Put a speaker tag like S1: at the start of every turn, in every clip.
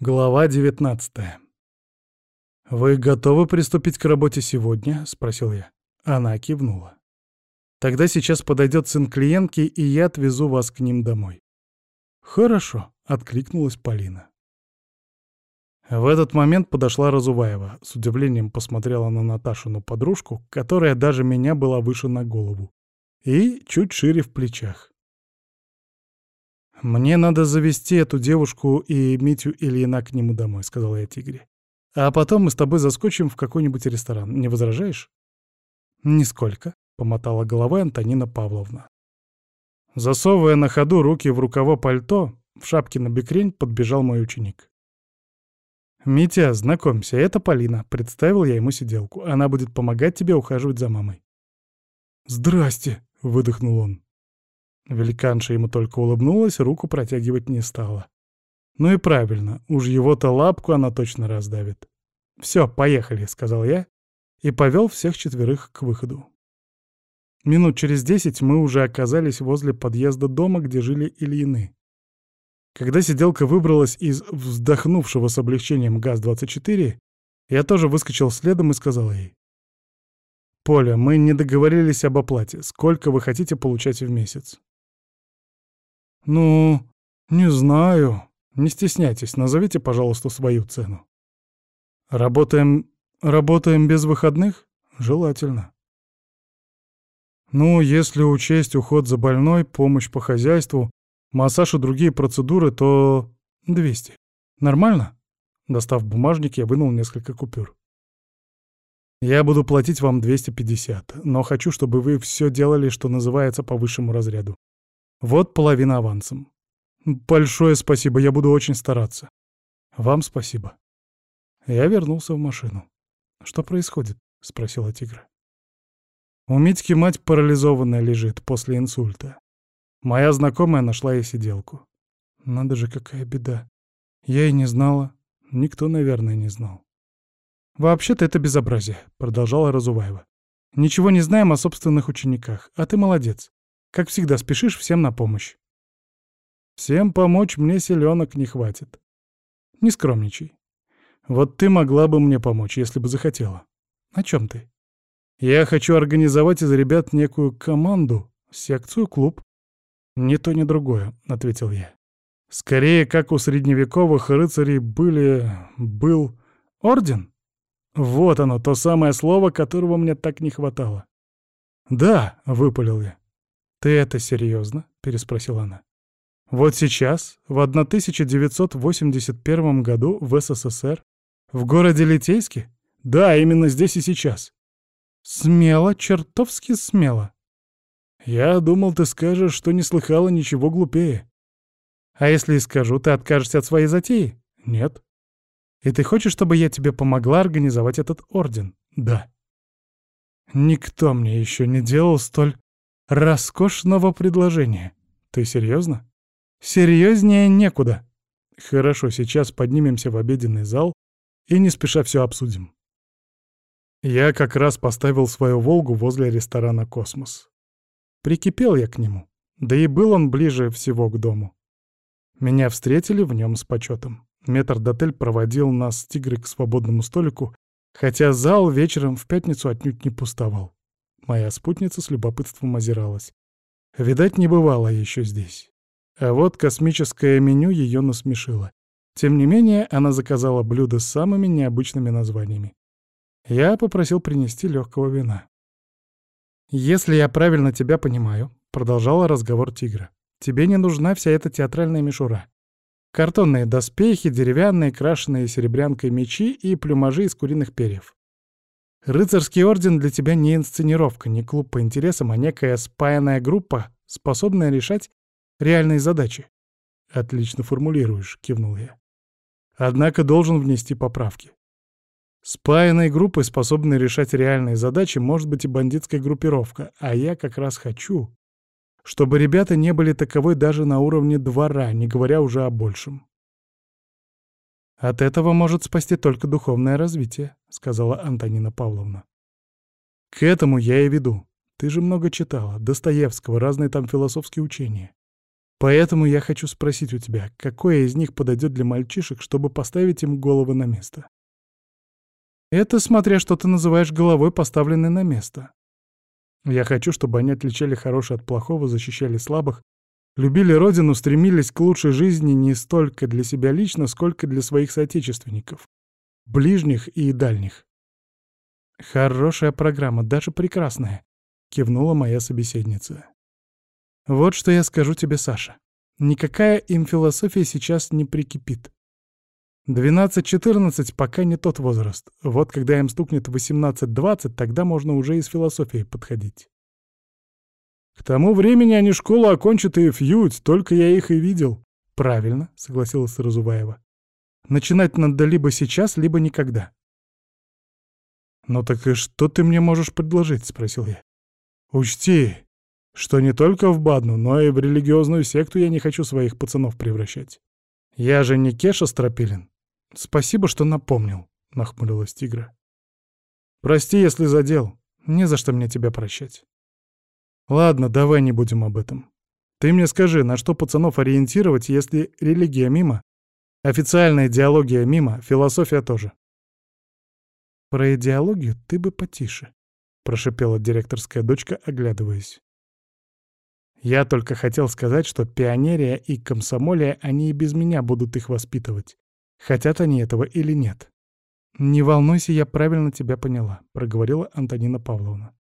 S1: Глава 19 «Вы готовы приступить к работе сегодня?» — спросил я. Она кивнула. «Тогда сейчас подойдет сын клиентки, и я отвезу вас к ним домой». «Хорошо», — откликнулась Полина. В этот момент подошла Разуваева. С удивлением посмотрела на Наташину подружку, которая даже меня была выше на голову, и чуть шире в плечах. «Мне надо завести эту девушку и Митю Ильина к нему домой», — сказал я Тигре. «А потом мы с тобой заскочим в какой-нибудь ресторан. Не возражаешь?» «Нисколько», — помотала головой Антонина Павловна. Засовывая на ходу руки в рукава пальто, в шапке на бекрень подбежал мой ученик. «Митя, знакомься, это Полина», — представил я ему сиделку. «Она будет помогать тебе ухаживать за мамой». «Здрасте», — выдохнул он. Великанша ему только улыбнулась, руку протягивать не стала. Ну и правильно, уж его-то лапку она точно раздавит. «Все, поехали», — сказал я и повел всех четверых к выходу. Минут через десять мы уже оказались возле подъезда дома, где жили Ильины. Когда сиделка выбралась из вздохнувшего с облегчением ГАЗ-24, я тоже выскочил следом и сказал ей. «Поля, мы не договорились об оплате. Сколько вы хотите получать в месяц?» «Ну, не знаю. Не стесняйтесь, назовите, пожалуйста, свою цену». «Работаем... работаем без выходных? Желательно». «Ну, если учесть уход за больной, помощь по хозяйству, массаж и другие процедуры, то 200. Нормально?» Достав бумажник, я вынул несколько купюр. «Я буду платить вам 250, но хочу, чтобы вы все делали, что называется, по высшему разряду. Вот половина авансом. Большое спасибо, я буду очень стараться. Вам спасибо. Я вернулся в машину. Что происходит? Спросила тигра. У Митьки мать парализованная лежит после инсульта. Моя знакомая нашла ей сиделку. Надо же, какая беда. Я и не знала. Никто, наверное, не знал. «Вообще-то это безобразие», — продолжала Разуваева. «Ничего не знаем о собственных учениках, а ты молодец. Как всегда, спешишь всем на помощь. Всем помочь мне селенок не хватит. Не скромничай. Вот ты могла бы мне помочь, если бы захотела. О чем ты? Я хочу организовать из ребят некую команду, секцию, клуб. Ни то, ни другое, — ответил я. Скорее, как у средневековых рыцарей были... был... орден? Вот оно, то самое слово, которого мне так не хватало. «Да», — выпалил я. «Ты это серьезно?» — переспросила она. «Вот сейчас, в 1981 году в СССР, в городе Литейске? Да, именно здесь и сейчас. Смело, чертовски смело. Я думал, ты скажешь, что не слыхала ничего глупее. А если и скажу, ты откажешься от своей затеи? Нет. И ты хочешь, чтобы я тебе помогла организовать этот орден? Да. Никто мне еще не делал столь роскошного предложения. Ты серьезно? Серьезнее некуда. Хорошо, сейчас поднимемся в обеденный зал и не спеша все обсудим. Я как раз поставил свою «Волгу» возле ресторана «Космос». Прикипел я к нему, да и был он ближе всего к дому. Меня встретили в нем с почетом. Метрдотель проводил нас с тигрой к свободному столику, хотя зал вечером в пятницу отнюдь не пустовал. Моя спутница с любопытством озиралась. Видать, не бывало еще здесь. А вот космическое меню ее насмешило. Тем не менее, она заказала блюдо с самыми необычными названиями. Я попросил принести легкого вина. «Если я правильно тебя понимаю», — продолжала разговор тигра, — «тебе не нужна вся эта театральная мишура. Картонные доспехи, деревянные, крашеные серебрянкой мечи и плюмажи из куриных перьев. Рыцарский орден для тебя не инсценировка, не клуб по интересам, а некая спаянная группа, способная решать реальные задачи. Отлично формулируешь, кивнул я. Однако должен внести поправки. Спаянной группой, способной решать реальные задачи, может быть и бандитская группировка, а я как раз хочу, чтобы ребята не были таковой даже на уровне двора, не говоря уже о большем. «От этого может спасти только духовное развитие», — сказала Антонина Павловна. «К этому я и веду. Ты же много читала. Достоевского, разные там философские учения. Поэтому я хочу спросить у тебя, какое из них подойдет для мальчишек, чтобы поставить им головы на место? Это смотря что ты называешь головой, поставленной на место. Я хочу, чтобы они отличали хорошее от плохого, защищали слабых, любили родину, стремились к лучшей жизни не столько для себя лично, сколько для своих соотечественников, ближних и дальних. Хорошая программа, даже прекрасная, кивнула моя собеседница. Вот что я скажу тебе, Саша. Никакая им философия сейчас не прикипит. 12-14 пока не тот возраст. Вот когда им стукнет 18-20, тогда можно уже из философии подходить. К тому времени они школу окончат и фьють, только я их и видел. Правильно, согласилась Разуваева. Начинать надо либо сейчас, либо никогда. «Ну так и что ты мне можешь предложить?» — спросил я. «Учти, что не только в Бадну, но и в религиозную секту я не хочу своих пацанов превращать. Я же не Кеша Стропилин. Спасибо, что напомнил, — нахмурилась тигра. Прости, если задел. Не за что мне тебя прощать. Ладно, давай не будем об этом. Ты мне скажи, на что пацанов ориентировать, если религия мимо, официальная идеология мимо, философия тоже? Про идеологию ты бы потише, — прошипела директорская дочка, оглядываясь. Я только хотел сказать, что пионерия и комсомолия, они и без меня будут их воспитывать. Хотят они этого или нет. «Не волнуйся, я правильно тебя поняла», — проговорила Антонина Павловна.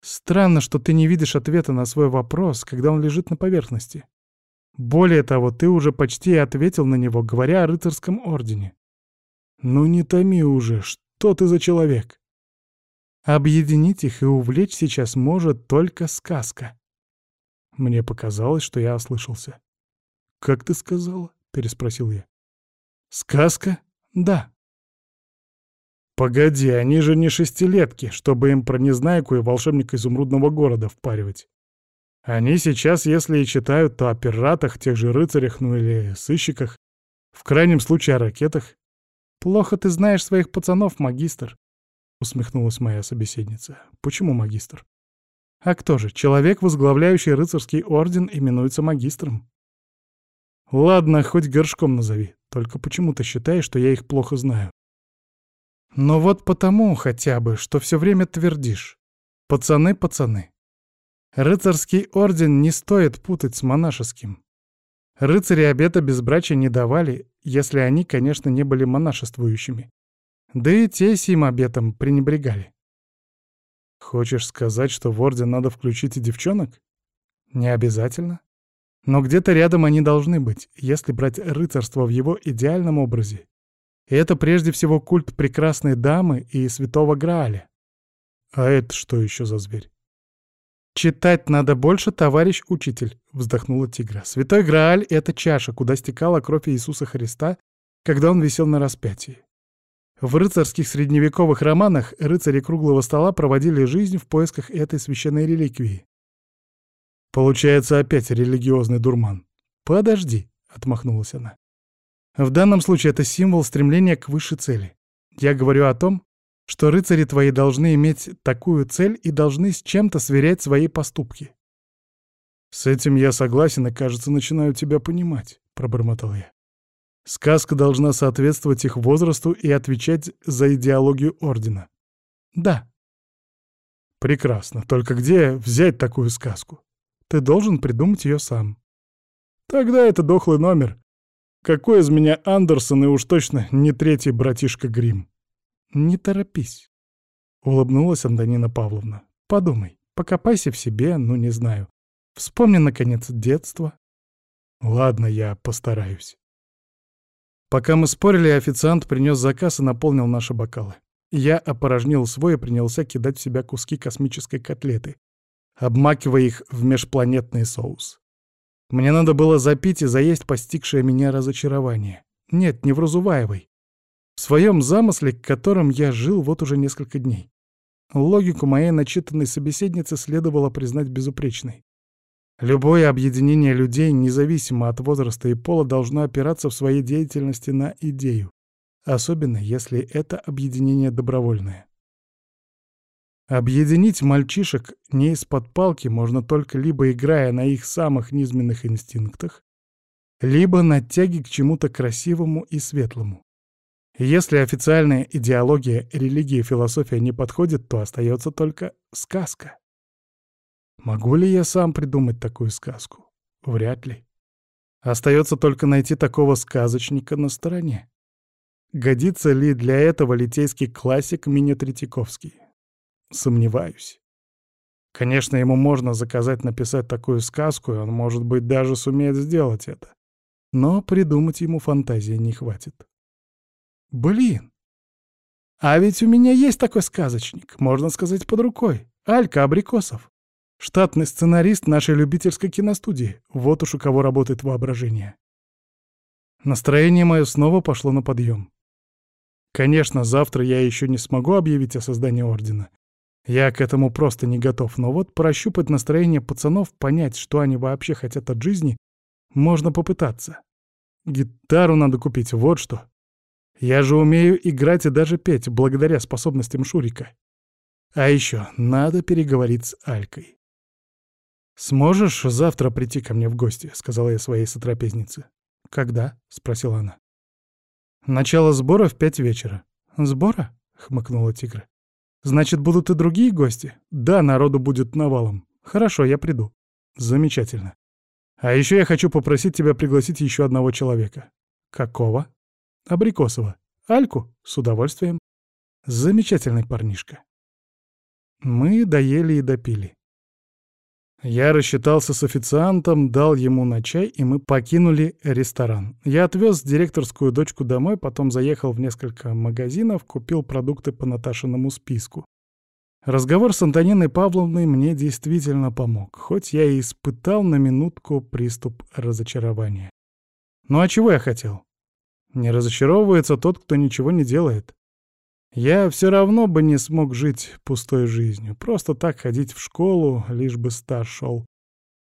S1: «Странно, что ты не видишь ответа на свой вопрос, когда он лежит на поверхности. Более того, ты уже почти ответил на него, говоря о рыцарском ордене. Ну не томи уже, что ты за человек? Объединить их и увлечь сейчас может только сказка. Мне показалось, что я ослышался. «Как ты сказала?» — переспросил я. «Сказка? Да». «Погоди, они же не шестилетки, чтобы им про Незнайку и волшебника изумрудного города впаривать. Они сейчас, если и читают, то о пиратах, тех же рыцарях, ну или сыщиках, в крайнем случае о ракетах. Плохо ты знаешь своих пацанов, магистр», — усмехнулась моя собеседница. «Почему магистр?» А кто же, человек, возглавляющий рыцарский орден, именуется магистром? Ладно, хоть горшком назови, только почему ты считаешь, что я их плохо знаю? Но вот потому хотя бы, что все время твердишь. Пацаны, пацаны. Рыцарский орден не стоит путать с монашеским. Рыцари обета безбрачия не давали, если они, конечно, не были монашествующими. Да и те сим обетом пренебрегали. Хочешь сказать, что в Орден надо включить и девчонок? Не обязательно. Но где-то рядом они должны быть, если брать рыцарство в его идеальном образе. Это прежде всего культ прекрасной дамы и святого Грааля. А это что еще за зверь? «Читать надо больше, товарищ учитель», — вздохнула тигра. «Святой Грааль — это чаша, куда стекала кровь Иисуса Христа, когда он висел на распятии. В рыцарских средневековых романах рыцари круглого стола проводили жизнь в поисках этой священной реликвии. Получается опять религиозный дурман. «Подожди», — отмахнулась она. «В данном случае это символ стремления к высшей цели. Я говорю о том, что рыцари твои должны иметь такую цель и должны с чем-то сверять свои поступки». «С этим я согласен и, кажется, начинаю тебя понимать», — пробормотал я. Сказка должна соответствовать их возрасту и отвечать за идеологию Ордена. Да. Прекрасно. Только где взять такую сказку? Ты должен придумать ее сам. Тогда это дохлый номер. Какой из меня Андерсон и уж точно не третий братишка Грим. Не торопись. Улыбнулась Антонина Павловна. Подумай, покопайся в себе, ну не знаю. Вспомни, наконец, детство. Ладно, я постараюсь. Пока мы спорили, официант принес заказ и наполнил наши бокалы. Я опорожнил свой и принялся кидать в себя куски космической котлеты, обмакивая их в межпланетный соус. Мне надо было запить и заесть постигшее меня разочарование. Нет, не в Разуваевой. В своем замысле, которым я жил вот уже несколько дней. Логику моей начитанной собеседницы следовало признать безупречной. Любое объединение людей, независимо от возраста и пола, должно опираться в своей деятельности на идею, особенно если это объединение добровольное. Объединить мальчишек не из-под палки можно только либо играя на их самых низменных инстинктах, либо на тяге к чему-то красивому и светлому. Если официальная идеология, религия и философия не подходят, то остается только сказка. Могу ли я сам придумать такую сказку? Вряд ли. Остается только найти такого сказочника на стороне. Годится ли для этого литейский классик Миня Третьяковский? Сомневаюсь. Конечно, ему можно заказать написать такую сказку, и он, может быть, даже сумеет сделать это. Но придумать ему фантазии не хватит. Блин! А ведь у меня есть такой сказочник, можно сказать, под рукой. Алька Абрикосов. Штатный сценарист нашей любительской киностудии. Вот уж у кого работает воображение. Настроение мое снова пошло на подъем. Конечно, завтра я еще не смогу объявить о создании ордена. Я к этому просто не готов, но вот прощупать настроение пацанов, понять, что они вообще хотят от жизни, можно попытаться. Гитару надо купить, вот что. Я же умею играть и даже петь, благодаря способностям Шурика. А еще надо переговорить с Алькой. «Сможешь завтра прийти ко мне в гости?» — сказала я своей сотрапезнице. «Когда?» — спросила она. «Начало сбора в пять вечера». «Сбора?» — хмыкнула тигра. Значит, будут и другие гости? Да, народу будет навалом. Хорошо, я приду. Замечательно. А еще я хочу попросить тебя пригласить еще одного человека. Какого? Абрикосова. Альку? С удовольствием. Замечательный парнишка. Мы доели и допили. Я рассчитался с официантом, дал ему на чай, и мы покинули ресторан. Я отвез директорскую дочку домой, потом заехал в несколько магазинов, купил продукты по Наташиному списку. Разговор с Антониной Павловной мне действительно помог, хоть я и испытал на минутку приступ разочарования. Ну а чего я хотел? Не разочаровывается тот, кто ничего не делает. Я все равно бы не смог жить пустой жизнью, просто так ходить в школу, лишь бы стаж шел.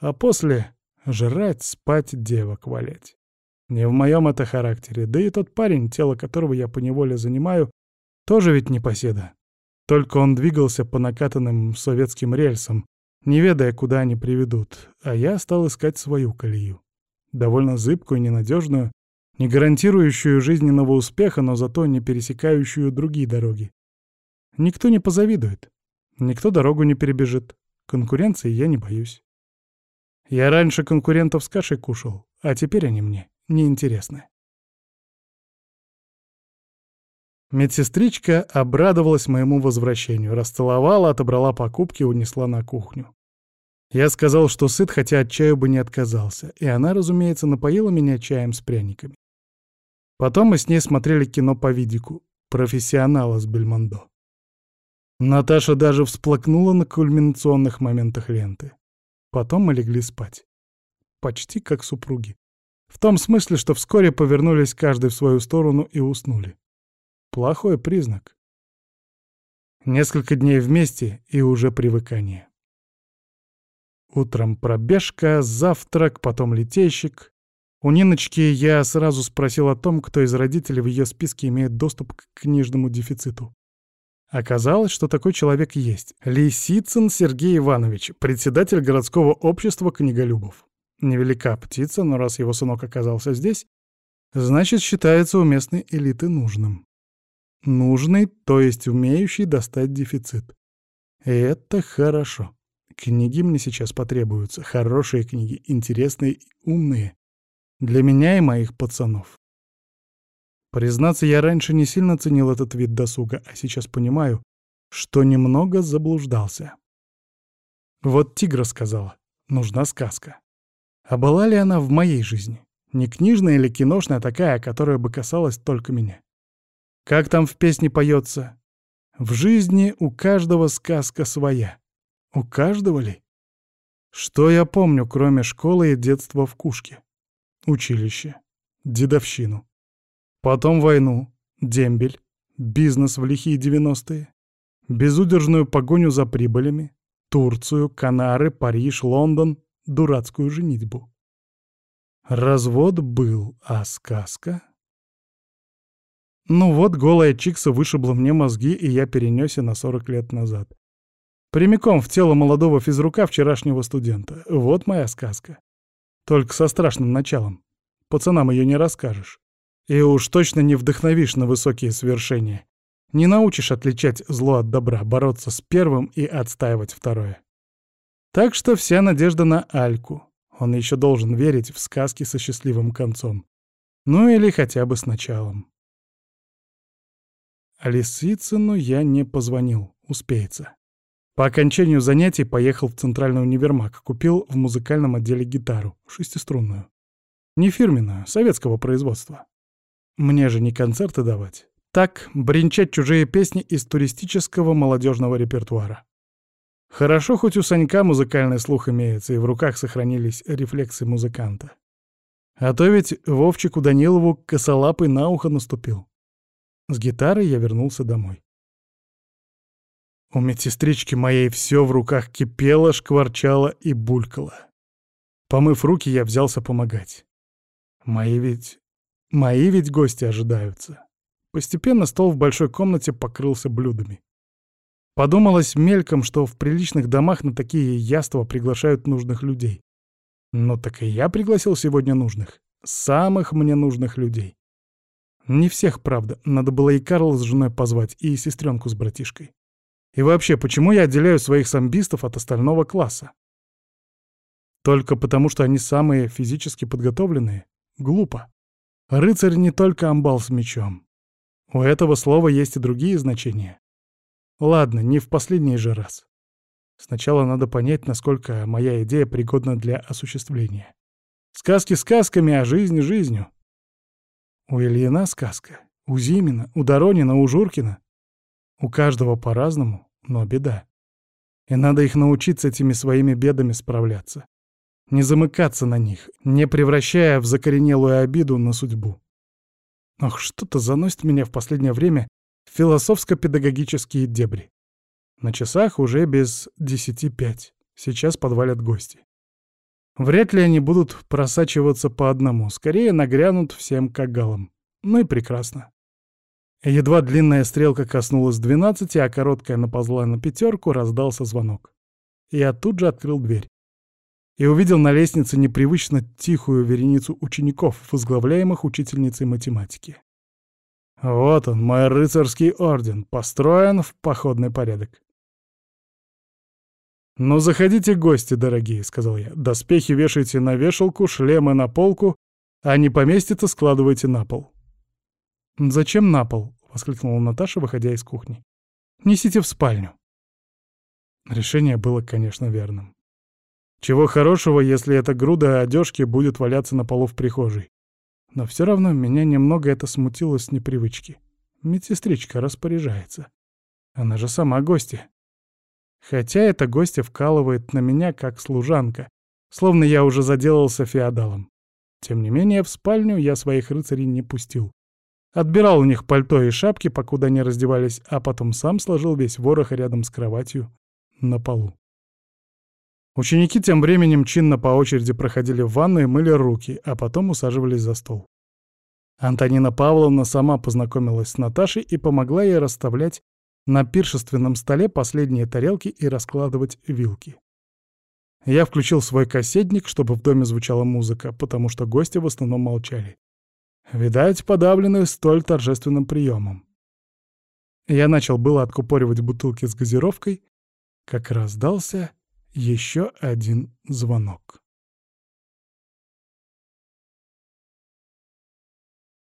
S1: А после жрать, спать, девок валять. Не в моем это характере, да и тот парень, тело которого я поневоле занимаю, тоже ведь не поседа. Только он двигался по накатанным советским рельсам, не ведая, куда они приведут, а я стал искать свою колею. Довольно зыбкую, ненадежную, не гарантирующую жизненного успеха, но зато не пересекающую другие дороги. Никто не позавидует, никто дорогу не перебежит. Конкуренции я не боюсь. Я раньше конкурентов с кашей кушал, а теперь они мне неинтересны. Медсестричка обрадовалась моему возвращению, расцеловала, отобрала покупки унесла на кухню. Я сказал, что сыт, хотя от чаю бы не отказался, и она, разумеется, напоила меня чаем с пряниками. Потом мы с ней смотрели кино по видику «Профессионала» с Бельмондо. Наташа даже всплакнула на кульминационных моментах ленты. Потом мы легли спать. Почти как супруги. В том смысле, что вскоре повернулись каждый в свою сторону и уснули. Плохой признак. Несколько дней вместе и уже привыкание. Утром пробежка, завтрак, потом летейщик. У Ниночки я сразу спросил о том, кто из родителей в ее списке имеет доступ к книжному дефициту. Оказалось, что такой человек есть. Лисицын Сергей Иванович, председатель городского общества книголюбов. Невелика птица, но раз его сынок оказался здесь, значит, считается у местной элиты нужным. Нужный, то есть умеющий достать дефицит. И это хорошо. Книги мне сейчас потребуются. Хорошие книги, интересные и умные. Для меня и моих пацанов. Признаться, я раньше не сильно ценил этот вид досуга, а сейчас понимаю, что немного заблуждался. Вот тигра сказала, нужна сказка. А была ли она в моей жизни? Не книжная или киношная такая, которая бы касалась только меня? Как там в песне поется? В жизни у каждого сказка своя. У каждого ли? Что я помню, кроме школы и детства в Кушке? Училище. Дедовщину. Потом войну. Дембель. Бизнес в лихие девяностые. Безудержную погоню за прибылями. Турцию, Канары, Париж, Лондон. Дурацкую женитьбу. Развод был, а сказка? Ну вот, голая Чикса вышибла мне мозги, и я перенесся на 40 лет назад. Прямиком в тело молодого физрука вчерашнего студента. Вот моя сказка. Только со страшным началом. Пацанам ее не расскажешь. И уж точно не вдохновишь на высокие свершения. Не научишь отличать зло от добра, бороться с первым и отстаивать второе. Так что вся надежда на Альку. Он еще должен верить в сказки со счастливым концом. Ну или хотя бы с началом. Лисицыну я не позвонил, успеется. По окончанию занятий поехал в центральный универмаг, купил в музыкальном отделе гитару, шестиструнную. Не фирменную, советского производства. Мне же не концерты давать. Так, бренчать чужие песни из туристического молодежного репертуара. Хорошо, хоть у Санька музыкальный слух имеется, и в руках сохранились рефлексы музыканта. А то ведь Вовчику Данилову косолапый на ухо наступил. С гитарой я вернулся домой. У медсестрички моей все в руках кипело, шкварчало и булькало. Помыв руки, я взялся помогать. Мои ведь... Мои ведь гости ожидаются. Постепенно стол в большой комнате покрылся блюдами. Подумалось мельком, что в приличных домах на такие яства приглашают нужных людей. Но так и я пригласил сегодня нужных. Самых мне нужных людей. Не всех, правда. Надо было и Карла с женой позвать, и сестренку с братишкой. И вообще, почему я отделяю своих самбистов от остального класса? Только потому, что они самые физически подготовленные? Глупо. Рыцарь не только амбал с мечом. У этого слова есть и другие значения. Ладно, не в последний же раз. Сначала надо понять, насколько моя идея пригодна для осуществления. Сказки сказками, а жизнь жизнью. У Ильина сказка, у Зимина, у Доронина, у Журкина. У каждого по-разному, но беда. И надо их научить с этими своими бедами справляться. Не замыкаться на них, не превращая в закоренелую обиду на судьбу. Ох, что-то заносит меня в последнее время в философско-педагогические дебри. На часах уже без десяти пять. Сейчас подвалят гости. Вряд ли они будут просачиваться по одному, скорее нагрянут всем кагалам. Ну и прекрасно. Едва длинная стрелка коснулась двенадцати, а короткая наползла на пятерку, раздался звонок. Я тут же открыл дверь. И увидел на лестнице непривычно тихую вереницу учеников, возглавляемых учительницей математики. Вот он, мой рыцарский орден, построен в походный порядок. «Ну, заходите, гости дорогие», — сказал я. «Доспехи вешайте на вешалку, шлемы на полку, а не поместится, складывайте на пол». «Зачем на пол?» — воскликнула Наташа, выходя из кухни. «Несите в спальню». Решение было, конечно, верным. Чего хорошего, если эта груда одежки будет валяться на полу в прихожей. Но все равно меня немного это смутило с непривычки. Медсестричка распоряжается. Она же сама гостья. Хотя эта гостья вкалывает на меня как служанка, словно я уже заделался феодалом. Тем не менее, в спальню я своих рыцарей не пустил. Отбирал у них пальто и шапки, покуда они раздевались, а потом сам сложил весь ворох рядом с кроватью на полу. Ученики тем временем чинно по очереди проходили в ванну и мыли руки, а потом усаживались за стол. Антонина Павловна сама познакомилась с Наташей и помогла ей расставлять на пиршественном столе последние тарелки и раскладывать вилки. Я включил свой кассетник, чтобы в доме звучала музыка, потому что гости в основном молчали. Видать, подавлены столь торжественным приемом. Я начал было откупоривать бутылки с газировкой, как раздался еще один звонок.